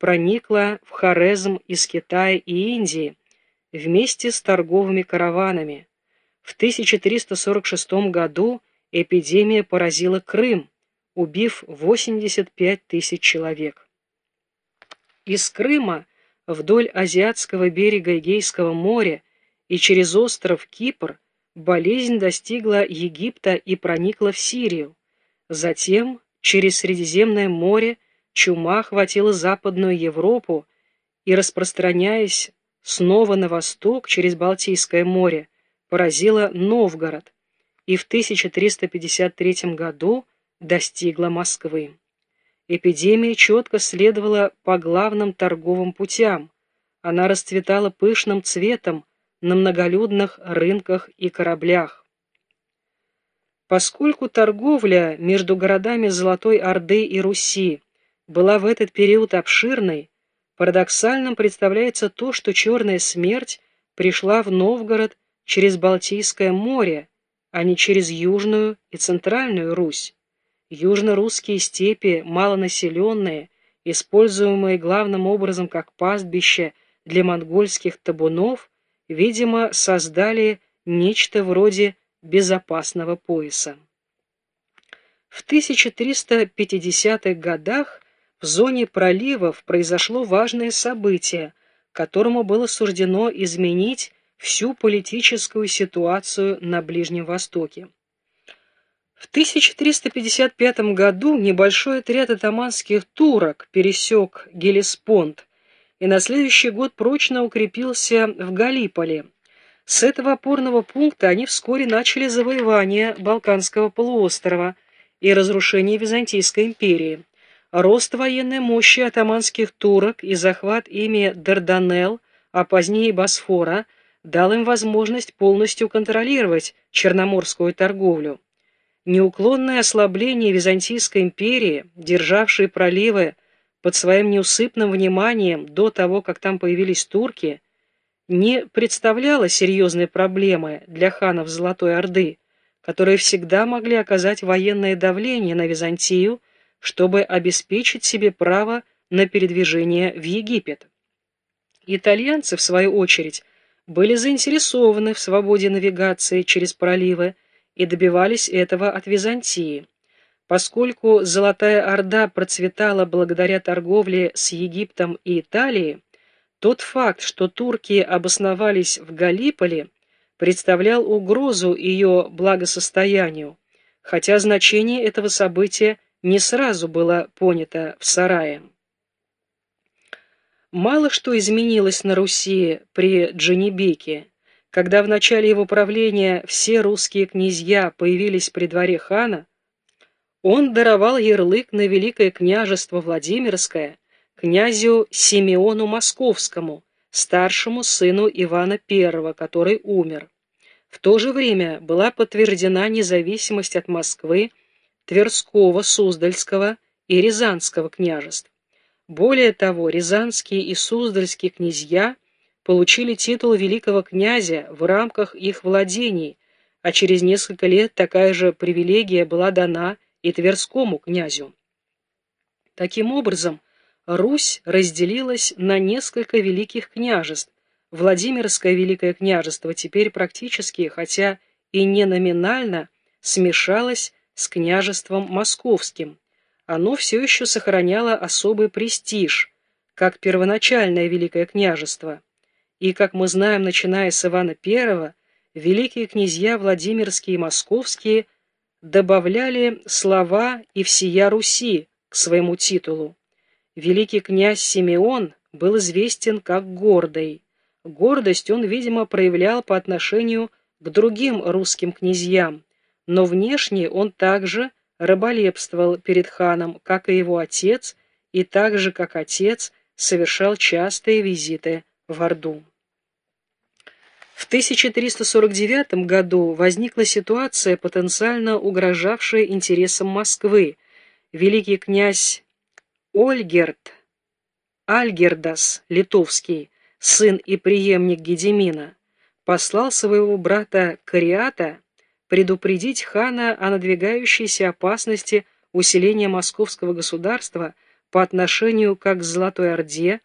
проникла в Хорезм из Китая и Индии вместе с торговыми караванами. В 1346 году эпидемия поразила Крым, убив 85 тысяч человек. Из Крыма вдоль азиатского берега Эгейского моря и через остров Кипр болезнь достигла Египта и проникла в Сирию. Затем через Средиземное море чума охватила Западную Европу и, распространяясь снова на восток через Балтийское море, поразила Новгород и в 1353 году достигла Москвы. Эпидемия четко следовала по главным торговым путям. Она расцветала пышным цветом на многолюдных рынках и кораблях. Поскольку торговля между городами Золотой Орды и Руси была в этот период обширной, парадоксальным представляется то, что Черная Смерть пришла в Новгород через Балтийское море, а не через Южную и Центральную Русь. Южно-русские степи, малонаселенные, используемые главным образом как пастбище для монгольских табунов, видимо, создали нечто вроде безопасного пояса. В 1350-х годах в зоне проливов произошло важное событие, которому было суждено изменить всю политическую ситуацию на Ближнем Востоке. В 1355 году небольшой отряд атаманских турок пересек Гелеспонд и на следующий год прочно укрепился в Галиполе. С этого опорного пункта они вскоре начали завоевание Балканского полуострова и разрушение Византийской империи. Рост военной мощи атаманских турок и захват ими Дарданелл, а позднее Босфора, дал им возможность полностью контролировать черноморскую торговлю. Неуклонное ослабление Византийской империи, державшей проливы под своим неусыпным вниманием до того, как там появились турки, не представляло серьезной проблемы для ханов Золотой Орды, которые всегда могли оказать военное давление на Византию, чтобы обеспечить себе право на передвижение в Египет. Итальянцы, в свою очередь, были заинтересованы в свободе навигации через проливы, и добивались этого от Византии. Поскольку Золотая Орда процветала благодаря торговле с Египтом и Италией, тот факт, что турки обосновались в Галиполе, представлял угрозу ее благосостоянию, хотя значение этого события не сразу было понято в Сарае. Мало что изменилось на Руси при Джанибеке, когда в начале его правления все русские князья появились при дворе хана, он даровал ярлык на Великое княжество Владимирское князю Симеону Московскому, старшему сыну Ивана I, который умер. В то же время была подтверждена независимость от Москвы Тверского, Суздальского и Рязанского княжеств. Более того, Рязанские и Суздальские князья – получили титул великого князя в рамках их владений, а через несколько лет такая же привилегия была дана и Тверскому князю. Таким образом, Русь разделилась на несколько великих княжеств. Владимирское великое княжество теперь практически, хотя и не номинально, смешалось с княжеством московским. Оно все еще сохраняло особый престиж, как первоначальное великое княжество – и, как мы знаем, начиная с Ивана I, великие князья Владимирские и Московские добавляли слова и всея Руси к своему титулу. Великий князь Симеон был известен как гордый. Гордость он, видимо, проявлял по отношению к другим русским князьям, но внешне он также раболепствовал перед ханом, как и его отец, и так же, как отец, совершал частые визиты в Орду. В 1349 году возникла ситуация, потенциально угрожавшая интересам Москвы. Великий князь Ольгерт Альгердас Литовский, сын и преемник Гедемина, послал своего брата Кариата предупредить хана о надвигающейся опасности усиления московского государства по отношению как к Золотой Орде,